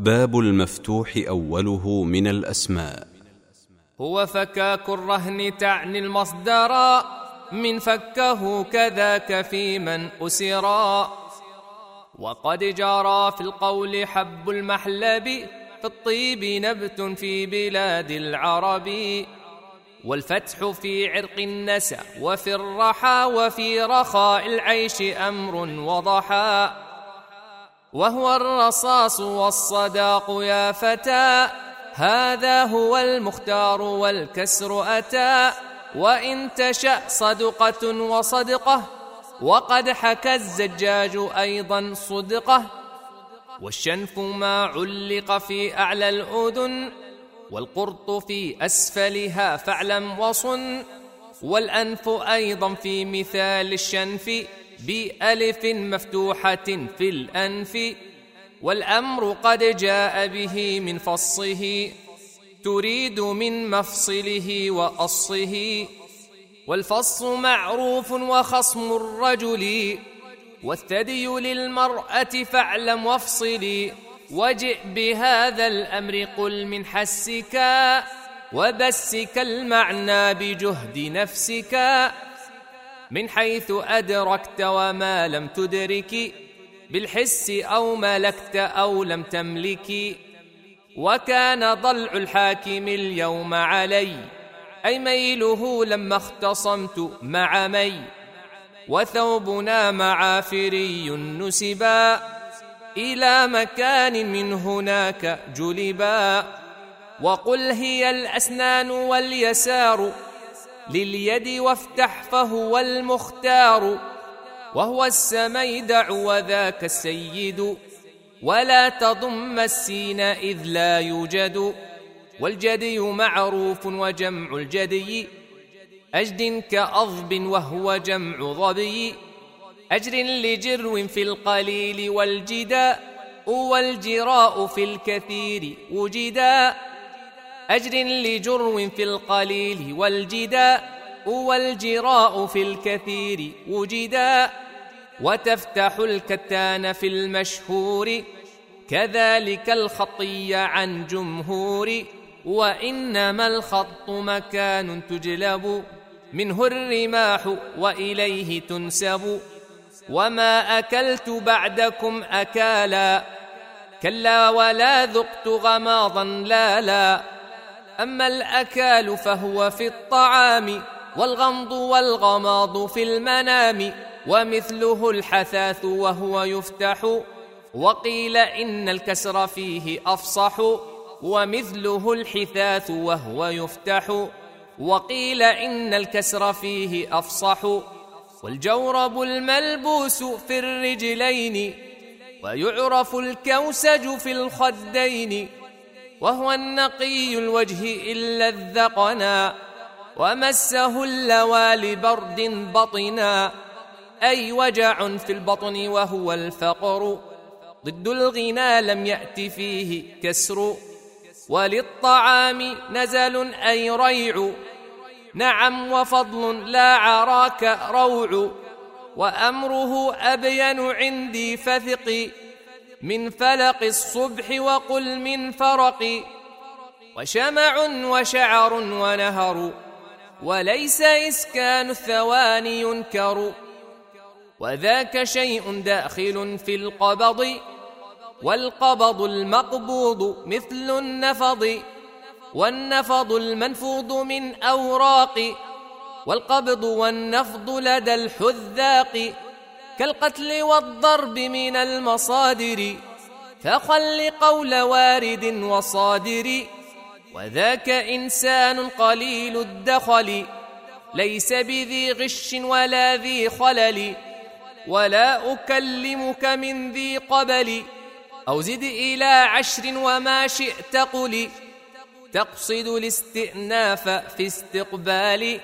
باب المفتوح أوله من الأسماء. هو فكاك الرهن تعني المصدر من فكه كذاك في من أسرا وقد جرى في القول حب المحلب في الطيب نبت في بلاد العرب. والفتح في عرق النسى وفي الرحى وفي رخاء العيش أمر وضحى. وهو الرصاص والصداق يا فتى. هذا هو المختار والكسر أتى. وإن تشأ صدقة وصدقة وقد حكى الزجاج أيضا صدقة. والشنف ما علق في أعلى الأذن والقرط في أسفلها فاعلم وصن. والأنف أيضا في مثال الشنف بألف مفتوحة في الأنف والأمر قد جاء به من فصه تريد من مفصله وأصه والفص معروف وخصم الرجل والثدي للمرأة فاعلم وافصلي وجئ بهذا الأمر قل من حسك وبسك المعنى بجهد نفسك. من حيث أدركت وما لم تدرك بالحس أو ملكت أو لم تملك. وكان ضلع الحاكم اليوم علي أي ميله لما اختصمت مع مي. وثوبنا معافري نسبا إلى مكان من هناك جلبا. وقل هي الأسنان واليسار لليد وافتح فهو المختار وهو السميدع وذاك السيد. ولا تضم السين إذ لا يوجد. والجدي معروف وجمع الجدي. أجد كأضب وهو جمع ظبي أجر لجرو في القليل والجداء والجراء في الكثير وجدا. أجر لجرو في القليل والجداء والجراء في الكثير وجدا. وتفتح الكتان في المشهور كذلك الخطي عن جمهور. وإنما الخط مكان تجلب منه الرماح وإليه تنسب. وما أكلت بعدكم أكالا كلا ولا ذقت غماضا لا لا أما الأكال فهو في الطعام والغمض والغماض في المنام ومثله الحثاث وهو يفتح. وقيل إن الكسر فيه أفصح ومثله الحثاث وهو يفتح. وقيل إن الكسر فيه أفصح والجورب الملبوس في الرجلين ويعرف الكوسج في الخدين. وهو النقي الوجه إلا الذقنا ومسه اللوى لبرد بطنا. أي وجع في البطن وهو الفقر. ضد الغنى لم يأت فيه كسر. وللطعام نزل أي ريع. نعم وفضل لا عراك روع. وأمره أبين عندي فثق من فلق الصبح وقل من فرق وشمع وشعر ونهر وليس إسكان الثواني ينكر وذاك شيء داخل في القبض والقبض المقبوض مثل النفض والنفض المنفوض من أوراق والقبض والنفض لدى الحذاق كالقتل والضرب من المصادر فخل قول وارد وصادر. وذاك إنسان قليل الدخل ليس بذي غش ولا ذي خلل. ولا أكلمك من ذي قبل أو زد إلى عشر وما شئت قل. تقصد الاستئناف في استقبال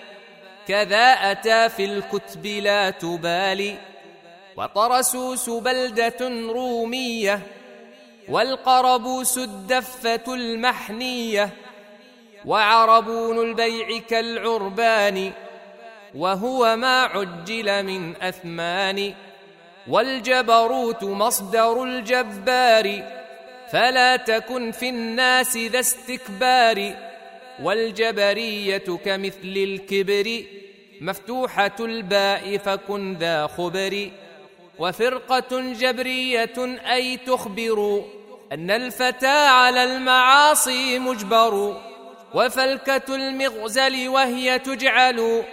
كذا أتى في الكتب لا تبالي وطرسوس بلدة رومية والقربوس الدفة المحنية وعربون البيع كالعربان وهو ما عجل من أثمان والجبروت مصدر الجبار فلا تكن في الناس ذا استكبار والجبرية كمثل الكبر مفتوحة الباء فكن ذا خبر. وفرقة جبرية أي تخبر أن الفتى على المعاصي مجبر وفلكة المغزل وهي تجعل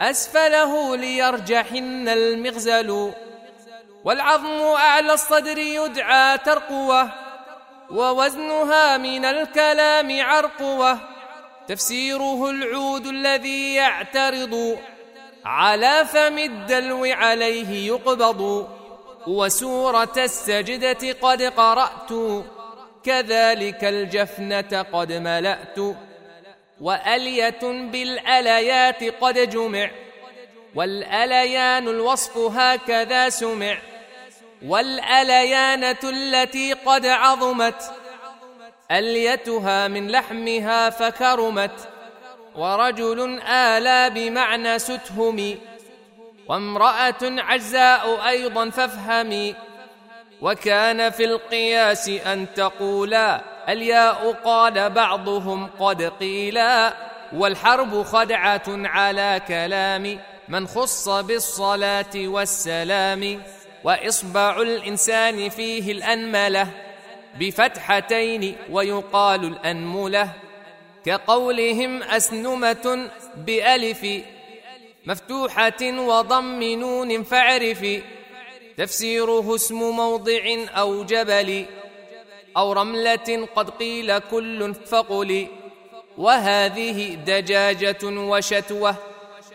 أسفله ليرجحن المغزل والعظم أعلى الصدر يدعى ترقوة ووزنها من الكلام عرقوة تفسيره العود الذي يعترض على فم الدلو عليه يقبض وسورة السجدة قد قرأت كذلك الجفنة قد ملأت وألية بالأليات قد جمع والأليان الوصف هكذا سمع والأليانة التي قد عظمت أليتها من لحمها فكرمت ورجل آلى بمعنى ستهم وامرأة عجزاء أيضا فافهمي وكان في القياس أن تقولا الياء قال بعضهم قد قيلا والحرب خدعة على كلام من خص بالصلاة والسلام وإصبع الإنسان فيه الأنملة بفتحتين ويقال الأنملة. كقولهم أسنمة بألف مفتوحة وضم نون فاعرف. تفسيره اسم موضع أو جبل أو رملة قد قيل كل فقل. وهذه دجاجة وشتوة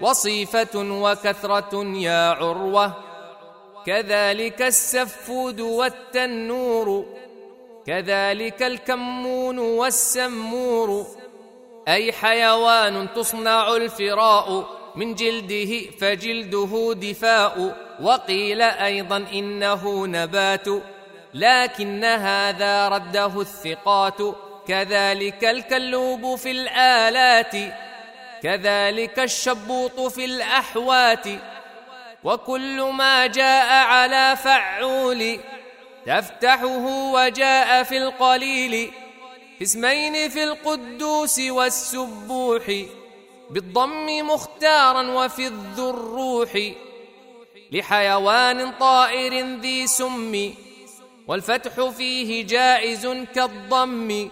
وصيفة وكثرة يا عروة. كذلك السفود والتنور. كذلك الكمون والسمور. أي حيوان تصنع الفراء من جلده فجلده دفاء وقيل أيضا إنه نبات لكن هذا رده الثقات كذلك الكلوب في الآلات كذلك الشبوط في الأحوات وكل ما جاء على فعول تفتحه وجاء في القليل اسمين في القدوس والسبوح بالضم مختارا وفي الذروح لحيوان طائر ذي سم والفتح فيه جائز كالضم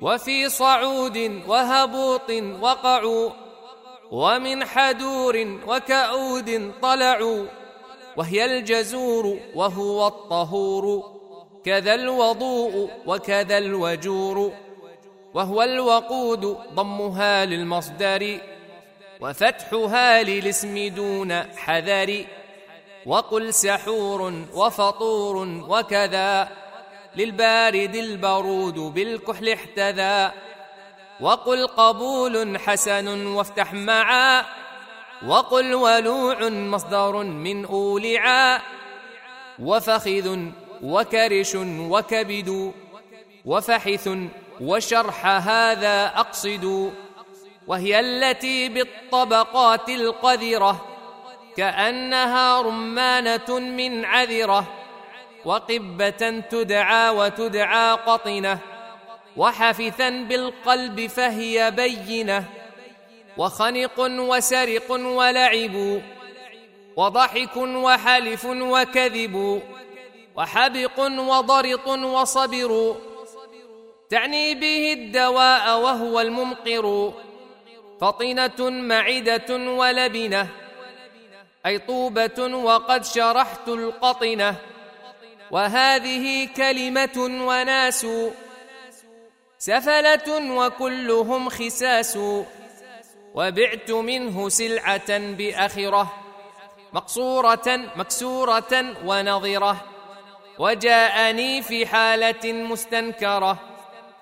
وفي صعود وهبوط وقعوا ومن حدور وكؤود طلعوا وهي الجزور وهو الطهور. كذا الوضوء وكذا الوجور وهو الوقود ضمها للمصدر وفتحها للاسم دون حذر وقل سحور وفطور وكذا للبارد البرود بالكحل احتذى وقل قبول حسن وافتح معا وقل ولوع مصدر من أولعا وفخذ وكرش وكبد وفحث وشرح هذا أقصد وهي التي بالطبقات القذرة كأنها رمانة من عذرة وقبة تدعى وتدعى قطنة وحفثا بالقلب فهي بينة وخنق وسرق ولعب وضحك وحلف وكذب وحبق وضرط وصبر. تعني به الدواء وهو الممقر. فطنة معدة ولبنة. أي طوبة وقد شرحت القطنة وهذه كلمة وناس. سفلة وكلهم خساس. وبعت منه سلعة بأخرة. مقصورة مكسورة ونظرة. وجاءني في حالة مستنكرة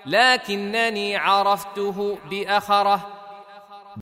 لكنني عرفته بأخرة.